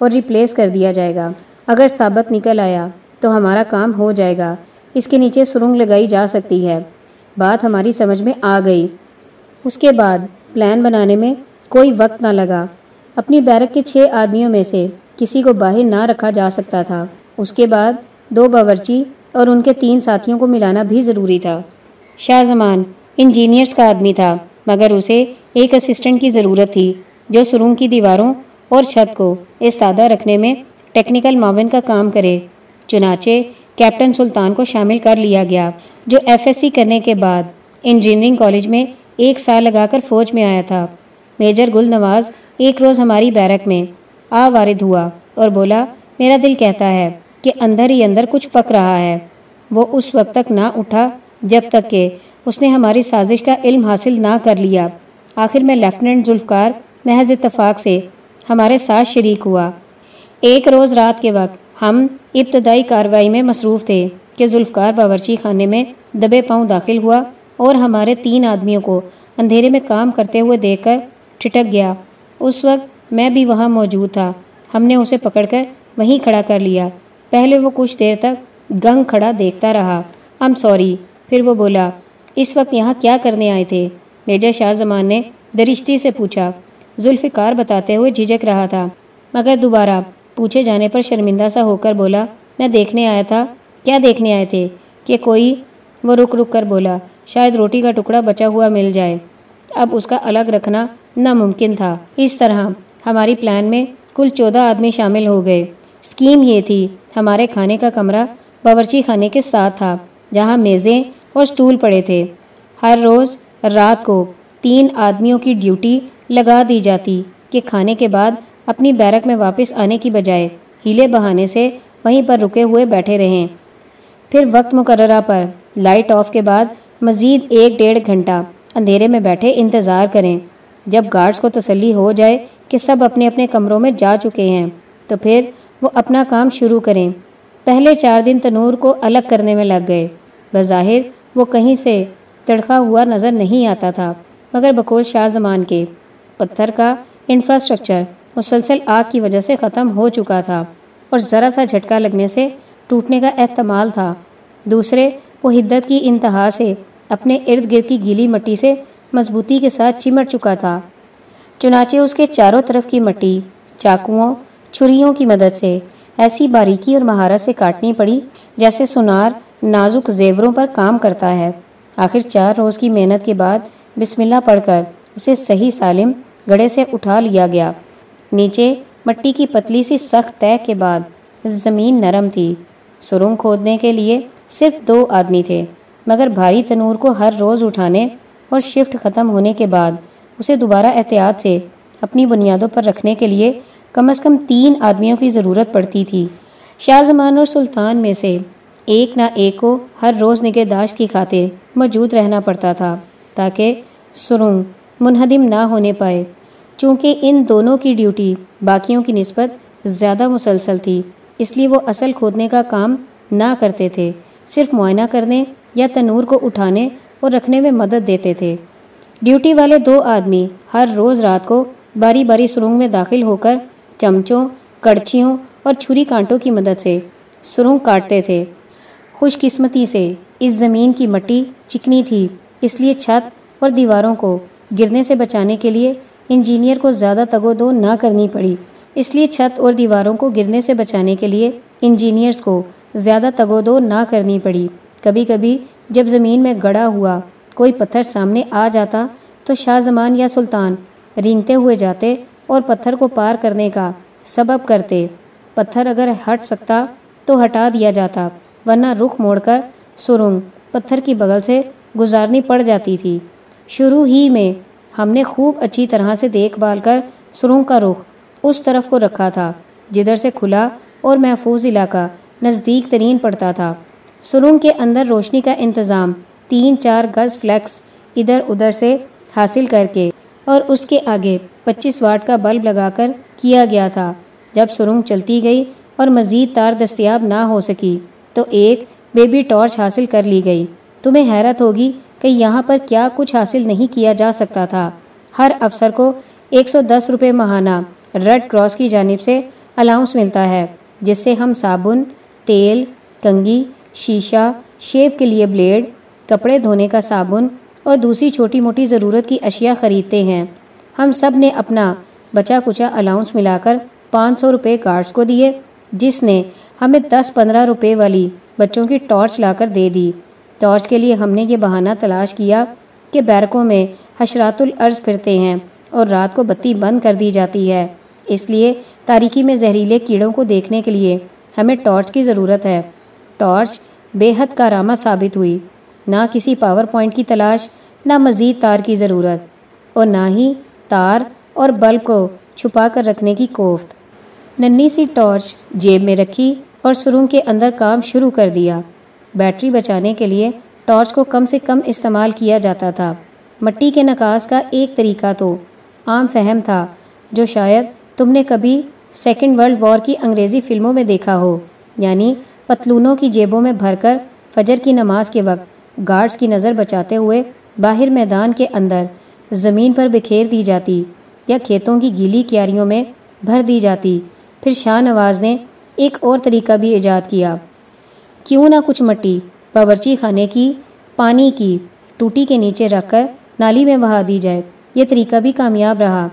اور ریپلیس کر دیا جائے گا۔ اگر ثابت نکل آیا تو ہمارا کام ہو جائے گا۔ اس کے نیچے سرنگ لگائی جا سکتی ہے۔ بات ہماری سمجھ میں آ گئی۔ اس کے بعد پلان بنانے میں کوئی وقت نہ لگا۔ اپنی بیرک کے چھ آدمیوں میں سے کسی کو باہر نہ رکھا جا سکتا تھا۔ اس کے بعد دو باورچی اور ان کے تین ساتھیوں کو ملانا بھی ضروری تھا۔ شاہ زمان انجینئرز کا آدمی تھا، مگر اسے ایک اسسٹنٹ کی ضرورت تھی جو سرنگ کی دیواروں اور چھت کو استادہ رکھنے میں ٹیکنیکل معاون کا کام کرے۔ چنانچہ کیپٹن سلطان کو شامل کر لیا گیا، جو ایف ایس سی کرنے کے بعد انجینئرنگ کالج میں ایک سال لگا کر فوج میں آیا تھا۔ میجر گل نواز ایک روز ہماری بیرک میں آ وارد ہوا اور بولا، میرا دل کہتا ہے کہ اندر ہی اندر کچھ پک رہا ہے وہ اس وقت تک نہ اٹھا، جب تک کہ اس نے ہماری سازش کا علم حاصل نہ کر لیا۔ آخر میں لیفٹیننٹ ذوالفقار محض اتفاق سے ہمارے ساتھ شریک ہوا۔ ایک روز رات کے وقت ہم ابتدائی کاروائی میں مصروف تھے کہ ذوالفقار باورچی خانے میں دبے پاؤں داخل ہوا اور ہمارے تین آدمیوں کو اندھیرے میں کام کرتے ہوئے دیکھ کر ٹھٹک گیا۔ اس وقت میں بھی وہاں موجود تھا۔ ہم نے اسے پکڑ کر وہیں کھڑا کر لیا۔ پہلے وہ کچھ دیر تک گنگ کھڑا دیکھتا رہا۔ ہم سوری پھر وہ بولا، اس وقت یہاں کیا کرنے آئے تھے؟ میجر شاہ زمان نے درشتی سے پوچھا۔ ذوالفقار بتاتے ہوئے جھجک رہا تھا، مگر دوبارہ پوچھے جانے پر شرمندہ سا ہو کر بولا، میں دیکھنے آیا تھا، کیا دیکھنے آئے تھے؟ کہ کوئی؟ وہ رک رک کر بولا، شاید روٹی کا ٹکڑا بچا ہوا مل جائے۔ اب اس کا الگ رکھنا ناممکن تھا۔ اس طرح ہماری پلان میں کل چودہ آدمی شامل ہو گئے۔ اسکیم یہ تھی، ہمارے کھانے کا کمرہ باورچی خانے کے ساتھ تھا، جہاں میزیں اور سٹول پڑے تھے۔ ہر روز رات کو تین آدمیوں کی ڈیوٹی لگا دی جاتی کہ کھانے کے بعد اپنی بیرک میں واپس آنے کی بجائے ہیلے بہانے سے وہیں پر رکے ہوئے بیٹھے رہیں۔ پھر وقت مقررہ پر لائٹ آف کے بعد مزید ایک ڈیڑھ گھنٹہ اندھیرے میں بیٹھے انتظار کریں۔ جب گارڈز کو تسلی ہو جائے کہ سب اپنے اپنے کمروں میں جا چکے ہیں، تو پھر وہ اپنا کام شروع کریں۔ پہلے چار دن تنور کو الگ کرنے میں لگ گئے۔ بظاہر وہ کہیں سے تڑکا ہوا نظر نہیں آتا تھا، مگر بقول شاہ زمان کے پتھر کا انفراسٹرکچر مسلسل آگ کی وجہ سے ختم ہو چکا تھا اور ذرا سا جھٹکا لگنے سے ٹوٹنے کا احتمال تھا۔ دوسرے، وہ حدت کی انتہا سے اپنے ارد گرد کی گیلی مٹی سے مضبوطی کے ساتھ چمٹ چکا تھا۔ چنانچہ اس کے چاروں طرف کی مٹی، چاقوؤں، چھریوں کی مدد سے ایسی باریکی اور مہارت سے کاٹنی پڑی جیسے سنار نازک زیوروں پر کام کرتا ہے۔ آخر چار روز کی محنت کے بعد بسم اللہ پڑھ کر اسے صحیح سالم گڑے سے اٹھا لیا گیا۔ نیچے مٹی کی پتلی سی سخت طے کے بعد زمین نرم تھی۔ سرنگ کھودنے کے لیے صرف دو آدمی تھے، مگر بھاری تنور کو ہر روز اٹھانے اور شفٹ ختم ہونے کے بعد اسے دوبارہ احتیاط سے اپنی بنیادوں پر رکھنے کے لیے کم از کم تین آدمیوں کی ضرورت پڑتی تھی۔ شاہ زمان اور سلطان میں سے ایک نہ ایک کو ہر روز نگہداشت کی خاطر موجود رہنا پڑتا تھا، تاکہ سرنگ منہدم نہ ہونے پائے۔ چونکہ ان دونوں کی ڈیوٹی باقیوں کی نسبت زیادہ مسلسل تھی، اس لیے وہ اصل کھودنے کا کام نہ کرتے تھے۔ صرف معائنہ کرنے یا تنور کو اٹھانے اور رکھنے میں مدد دیتے تھے۔ ڈیوٹی والے دو آدمی ہر روز رات کو باری باری سرنگ میں داخل ہو کر چمچوں، کڑچیوں اور چھری کانٹوں کی مدد سے سرنگ کاٹتے تھے۔ خوش قسمتی سے اس زمین کی مٹی چکنی تھی، اس لیے چھت اور دیواروں کو گرنے سے بچانے کے لیے انجینئر کو زیادہ تگو دو نہ کرنی پڑی۔ اس لیے چھت اور دیواروں کو گرنے سے بچانے کے لیے انجینئرز کو زیادہ تگو دو نہ کرنی پڑی۔ کبھی کبھی جب زمین میں گڑا ہوا کوئی پتھر سامنے آ جاتا تو شاہ زمان یا سلطان رینگتے ہوئے جاتے اور پتھر کو پار کرنے کا سبب کرتے۔ پتھر اگر ہٹ سکتا تو ہٹا دیا جاتا، ورنہ رخ موڑ کر سرنگ پتھر کی بغل سے گزارنی پڑ جاتی تھی۔ شروع ہی میں ہم نے خوب اچھی طرح سے دیکھ بھال کر سرنگ کا رخ اس طرف کو رکھا تھا، جدھر سے کھلا اور محفوظ علاقہ نزدیک ترین پڑتا تھا۔ سرنگ کے اندر روشنی کا انتظام تین چار گز فلیکس ادھر ادھر سے حاصل کر کے اور اس کے آگے پچیس واٹ کا بلب لگا کر کیا گیا تھا۔ جب سرنگ چلتی گئی اور مزید تار دستیاب نہ ہو سکی تو ایک بیبی ٹارچ حاصل کر لی گئی۔ تمہیں حیرت ہوگی کہ یہاں پر کیا کچھ حاصل نہیں کیا جا سکتا تھا۔ ہر افسر کو ایک سو دس روپے ماہانہ ریڈ کراس کی جانب سے الاؤنس ملتا ہے، جس سے ہم صابن، تیل، کنگھی، شیشہ، شیو کے لیے بلیڈ کپڑے دھونے کا صابن اور دوسری چھوٹی موٹی ضرورت کی اشیاء خریدتے ہیں۔ ہم سب نے اپنا بچا کچا الاؤنس ملا کر پانچ سو روپے گارڈز کو دیے، جس نے ہمیں دس پندرہ روپے والی بچوں کی ٹارچ لا کر دے دی۔ ٹارچ کے لیے ہم نے یہ بہانہ تلاش کیا کہ بیرکوں میں حشرات العرض پھرتے ہیں اور رات کو بتی بند کر دی جاتی ہے۔ اس لیے تاریکی میں زہریلے کیڑوں کو دیکھنے کے لیے ہمیں ٹارچ کی ضرورت ہے۔ ٹارچ بے حد کارآمد ثابت ہوئی۔ نہ کسی پاور پوائنٹ کی تلاش، نہ مزید تار کی ضرورت۔ اور نہ ہی تار اور بلب کو چھپا کر رکھنے کی کوفت۔ ننی سی ٹارچ جیب میں رکھی اور سرنگ کے اندر کام شروع کر دیا۔ بیٹری بچانے کے لیے ٹارچ کو کم سے کم استعمال کیا جاتا تھا۔ مٹی کے نکاس کا ایک طریقہ تو عام فہم تھا جو شاید تم نے کبھی سیکنڈ ورلڈ وار کی انگریزی فلموں میں دیکھا ہو یعنی پتلونوں کی جیبوں میں بھر کر فجر کی نماز کے وقت گارڈز کی نظر بچاتے ہوئے باہر میدان کے اندر زمین پر بکھیر دی جاتی یا کھیتوں کی گیلی کیاریوں میں بھر دی جاتی۔ پھر شاہ نواز نے ایک اور طریقہ بھی ایجاد کیا۔ کیوں نہ کچھ مٹی، باورچی خانے کی، پانی کی ٹوٹی کے نیچے رکھ کر نالی میں بہا دی جائے۔ یہ طریقہ بھی کامیاب رہا۔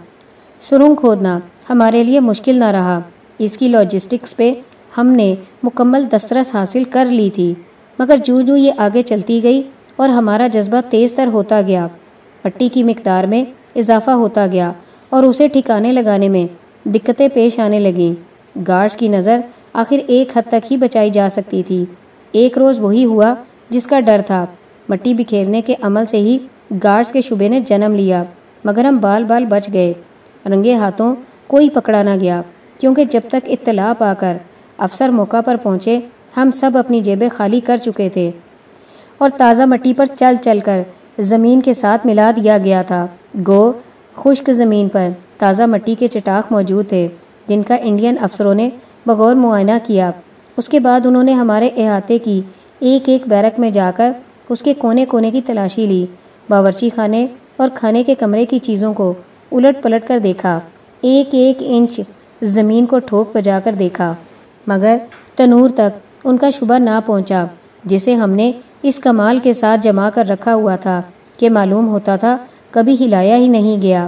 سرنگ کھودنا ہمارے لیے مشکل نہ رہا۔ اس کی لاجسٹکس پہ ہم نے مکمل دسترس حاصل کر لی تھی۔ مگر جو جو یہ آگے چلتی گئی اور ہمارا جذبہ تیز تر ہوتا گیا، مٹی کی مقدار میں اضافہ ہوتا گیا اور اسے ٹھکانے لگانے میں دقتیں پیش آنے لگیں۔ گارڈز کی نظر آخر ایک حد تک ہی بچائی جا سکتی تھی۔ ایک روز وہی ہوا جس کا ڈر تھا۔ مٹی بکھیرنے کے عمل سے ہی گارڈز کے شبے نے جنم لیا، مگر ہم بال بال بچ گئے۔ رنگے ہاتھوں کوئی پکڑا نہ گیا، کیونکہ جب تک اطلاع پا کر افسر موقع پر پہنچے، ہم سب اپنی جیبیں خالی کر چکے تھے۔ اور تازہ مٹی پر چل چل کر زمین کے ساتھ ملا دیا گیا تھا۔ گو خشک زمین پر تازہ مٹی کے چٹاخ موجود تھے، جن کا انڈین افسروں نے بغور معائنہ کیا۔ اس کے بعد انہوں نے ہمارے احاطے کی، ایک ایک بیرک میں جا کر اس کے کونے کونے کی تلاشی لی۔ باورچی خانے اور کھانے کے کمرے کی چیزوں کو الٹ پلٹ کر دیکھا۔ ایک ایک انچ زمین کو ٹھوک بجا کر دیکھا۔ مگر تنور تک ان کا شبہ نہ پہنچا، جسے ہم نے اس کمال کے ساتھ جما کر رکھا ہوا تھا کہ معلوم ہوتا تھا کبھی ہلایا ہی نہیں گیا۔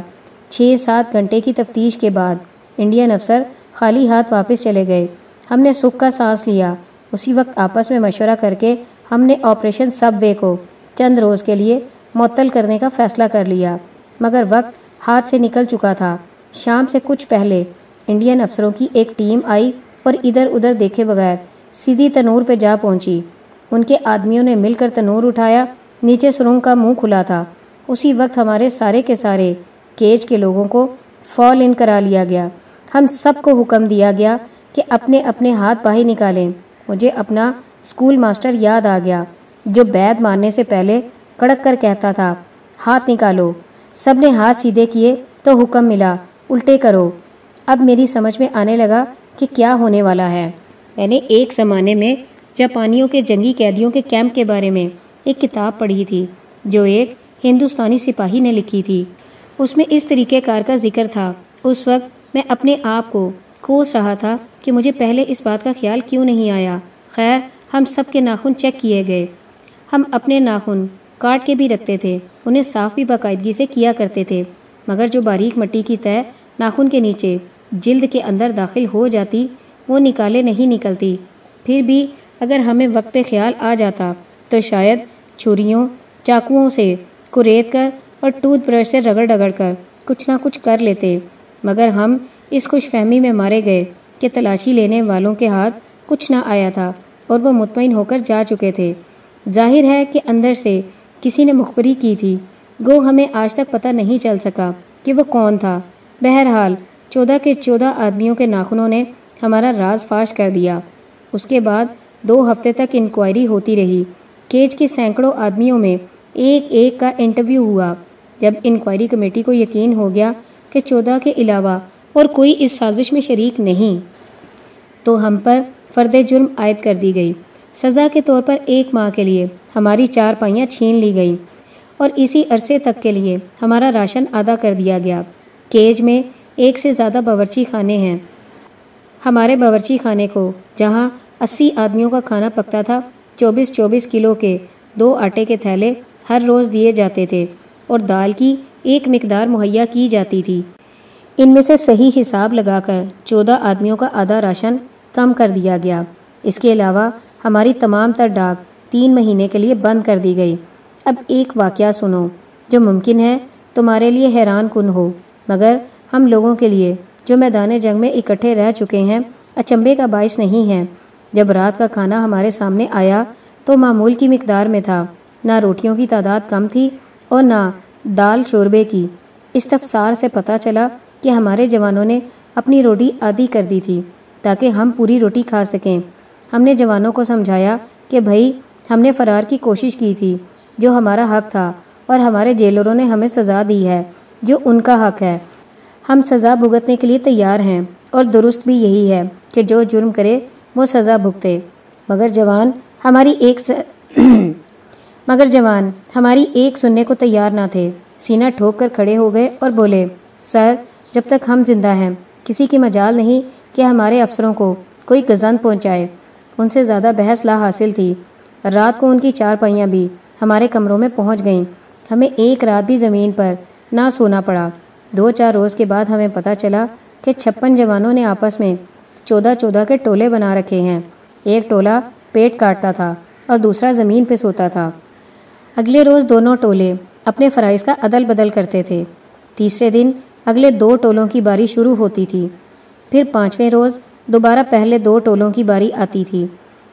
چھ سات گھنٹے کی تفتیش کے بعد انڈین افسر خالی ہاتھ واپس چلے گئے۔ ہم نے سکھ کا سانس لیا۔ اسی وقت آپس میں مشورہ کر کے ہم نے آپریشن سب وے کو چند روز کے لیے معطل کرنے کا فیصلہ کر لیا۔ مگر وقت ہاتھ سے نکل چکا تھا۔ شام سے کچھ پہلے انڈین افسروں کی ایک ٹیم آئی اور ادھر ادھر دیکھے بغیر سیدھی تنور پہ جا پہنچی۔ ان کے آدمیوں نے مل کر تنور اٹھایا۔ نیچے سرنگ کا منہ کھلا تھا۔ اسی وقت ہمارے سارے کے سارے کیج کے لوگوں کو فال ان کرا لیا گیا۔ ہم سب کو حکم دیا گیا کہ اپنے اپنے ہاتھ باہر نکالیں۔ مجھے اپنا اسکول ماسٹر یاد آ گیا، جو بید مارنے سے پہلے کڑک کر کہتا تھا، ہاتھ نکالو۔ سب نے ہاتھ سیدھے کیے تو حکم ملا، الٹے کرو۔ اب میری سمجھ میں آنے لگا کہ کیا ہونے والا ہے۔ میں نے ایک زمانے میں جاپانیوں کے جنگی قیدیوں کے کیمپ کے بارے میں ایک کتاب پڑھی تھی، جو ایک ہندوستانی سپاہی نے لکھی تھی۔ اس میں اس طریقہ کار کا ذکر تھا۔ اس وقت میں اپنے آپ کو کوس رہا تھا۔ کہ مجھے پہلے اس بات کا خیال کیوں نہیں آیا؟ خیر، ہم سب کے ناخن چیک کیے گئے۔ ہم اپنے ناخن کاٹ کے بھی رکھتے تھے، انہیں صاف بھی باقاعدگی سے کیا کرتے تھے۔ مگر جو باریک مٹی کی طے ناخن کے نیچے جلد کے اندر داخل ہو جاتی، وہ نکالے نہیں نکلتی۔ پھر بھی اگر ہمیں وقت پہ خیال آ جاتا، تو شاید چھریوں چاقوؤں سے کریت کر اور ٹوتھ برش سے رگڑ رگڑ کر کچھ نہ کچھ کر لیتے۔ مگر ہم اس خوش فہمی میں مارے گئے۔ کہ تلاشی لینے والوں کے ہاتھ کچھ نہ آیا تھا اور وہ مطمئن ہو کر جا چکے تھے۔ ظاہر ہے کہ اندر سے کسی نے مخبری کی تھی۔ گو، ہمیں آج تک پتہ نہیں چل سکا کہ وہ کون تھا۔ بہرحال، چودہ کے چودہ آدمیوں کے ناخنوں نے ہمارا راز فاش کر دیا۔ اس کے بعد دو ہفتے تک انکوائری ہوتی رہی۔ کیج کے سینکڑوں آدمیوں میں ایک ایک کا انٹرویو ہوا۔ جب انکوائری کمیٹی کو یقین ہو گیا کہ چودہ کے علاوہ اور کوئی اس سازش میں شریک نہیں۔ تو ہم پر فرد جرم عائد کر دی گئی۔ سزا کے طور پر ایک ماہ کے لیے ہماری چار پائیاں چھین لی گئیں اور اسی عرصے تک کے لیے ہمارا راشن ادا کر دیا گیا۔ کیج میں ایک سے زیادہ باورچی خانے ہیں۔ ہمارے باورچی خانے کو جہاں اسی آدمیوں کا کھانا پکتا تھا، چوبیس چوبیس کلو کے دو آٹے کے تھیلے ہر روز دیے جاتے تھے اور دال کی ایک مقدار مہیا کی جاتی تھی۔ ان میں سے صحیح حساب لگا کر چودہ آدمیوں کا آدھا راشن کم کر دیا گیا۔ اس کے علاوہ ہماری تمام تر ڈاک تین مہینے کے لیے بند کر دی گئی۔ اب ایک واقعہ سنو، جو ممکن ہے تمہارے لیے حیران کن ہو، مگر ہم لوگوں کے لیے جو میدان جنگ میں اکٹھے رہ چکے ہیں، اچمبے کا باعث نہیں ہے۔ جب رات کا کھانا ہمارے سامنے آیا تو معمول کی مقدار میں تھا۔ نہ روٹیوں کی تعداد کم تھی اور نہ دال شوربے کی۔ استفسار سے پتہ چلا کہ ہمارے جوانوں نے اپنی روٹی آدھی کر دی تھی تاکہ ہم پوری روٹی کھا سکیں۔ ہم نے جوانوں کو سمجھایا کہ بھائی، ہم نے فرار کی کوشش کی تھی جو ہمارا حق تھا اور ہمارے جیلروں نے ہمیں سزا دی ہے جو ان کا حق ہے۔ ہم سزا بھگتنے کے لیے تیار ہیں اور درست بھی یہی ہے کہ جو جرم کرے وہ سزا بھگتے۔ مگر جوان، ہماری ایک س... مگر جوان، ہماری ایک سننے کو تیار نہ تھے۔ سینہ ٹھوک کر کھڑے ہو گئے اور بولے، سر جب تک ہم زندہ ہیں، کسی کی مجال نہیں کہ ہمارے افسروں کو کوئی گزن پہنچائے۔ ان سے زیادہ بحث لا حاصل تھی۔ رات کو ان کی چار پہیاں بھی ہمارے کمروں میں پہنچ گئیں۔ ہمیں ایک رات بھی زمین پر نہ سونا پڑا۔ دو چار روز کے بعد ہمیں پتہ چلا کہ چھپن جوانوں نے آپس میں چودہ چودہ کے ٹولے بنا رکھے ہیں۔ ایک ٹولہ پیٹ کاٹتا تھا اور دوسرا زمین پہ سوتا تھا۔ اگلے روز دونوں ٹولے اپنے فرائض کا عدل بدل کرتے تھے۔ تیسرے دن اگلے دو ٹولوں کی باری شروع ہوتی تھی۔ پھر پانچویں روز دوبارہ پہلے دو ٹولوں کی باری آتی تھی۔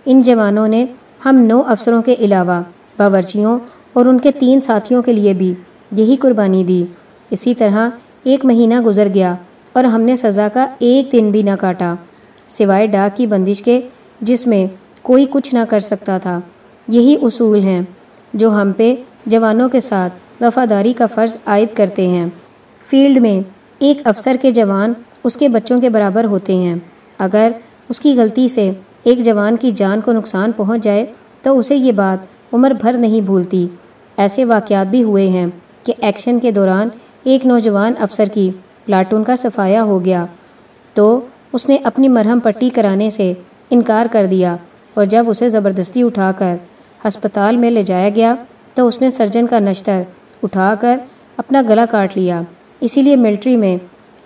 ان جوانوں نے ہم نو افسروں کے علاوہ، باورچیوں اور ان کے تین ساتھیوں کے لیے بھی یہی قربانی دی۔ اسی طرح ایک مہینہ گزر گیا اور ہم نے سزا کا ایک دن بھی نہ کاٹا۔ سوائے ڈاک کی بندش کے، جس میں کوئی کچھ نہ کر سکتا تھا۔ یہی اصول ہیں جو ہم پہ جوانوں کے ساتھ وفاداری کا فرض عائد کرتے ہیں۔ فیلڈ میں ایک افسر کے جوان اس کے بچوں کے برابر ہوتے ہیں۔ اگر اس کی غلطی سے ایک جوان کی جان کو نقصان پہنچ جائے تو اسے یہ بات عمر بھر نہیں بھولتی۔ ایسے واقعات بھی ہوئے ہیں کہ ایکشن کے دوران ایک نوجوان افسر کی پلاٹون کا صفایا ہو گیا۔ تو اس نے اپنی مرہم پٹی کرانے سے انکار کر دیا اور جب اسے زبردستی اٹھا کر ہسپتال میں لے جایا گیا تو اس نے سرجن کا نشتر اٹھا کر اپنا گلا کاٹ لیا۔ اسی لیے ملٹری میں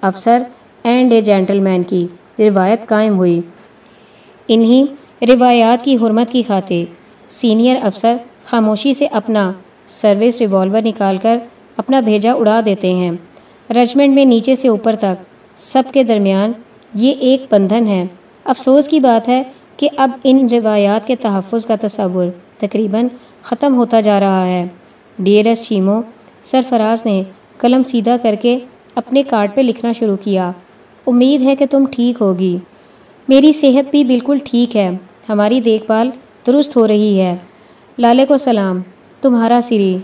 افسر اینڈ اے جینٹل مین کی روایت قائم ہوئی۔ انہی روایات کی حرمت کی خاطر سینئر افسر خاموشی سے اپنا سروس ریوالور نکال کر اپنا بھیجا اڑا دیتے ہیں۔ رجمنٹ میں نیچے سے اوپر تک سب کے درمیان یہ ایک بندھن ہے۔ افسوس کی بات ہے کہ اب ان روایات کے تحفظ کا تصور تقریباً ختم ہوتا جا رہا ہے۔ ڈی ایس چیمو سرفراز نے قلم سیدھا کر کے اپنے کارڈ پہ لکھنا شروع کیا۔ امید ہے کہ تم ٹھیک ہوگی۔ میری صحت بھی بالکل ٹھیک ہے۔ ہماری دیکھ بھال درست ہو رہی ہے۔ لالے کو سلام۔ تمہارا سری۔